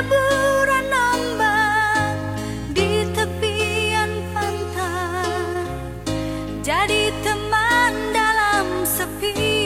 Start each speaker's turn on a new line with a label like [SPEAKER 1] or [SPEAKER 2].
[SPEAKER 1] bertaburan ombak di tepian pantai. Jadi teman dalam sepi.